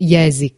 jezik.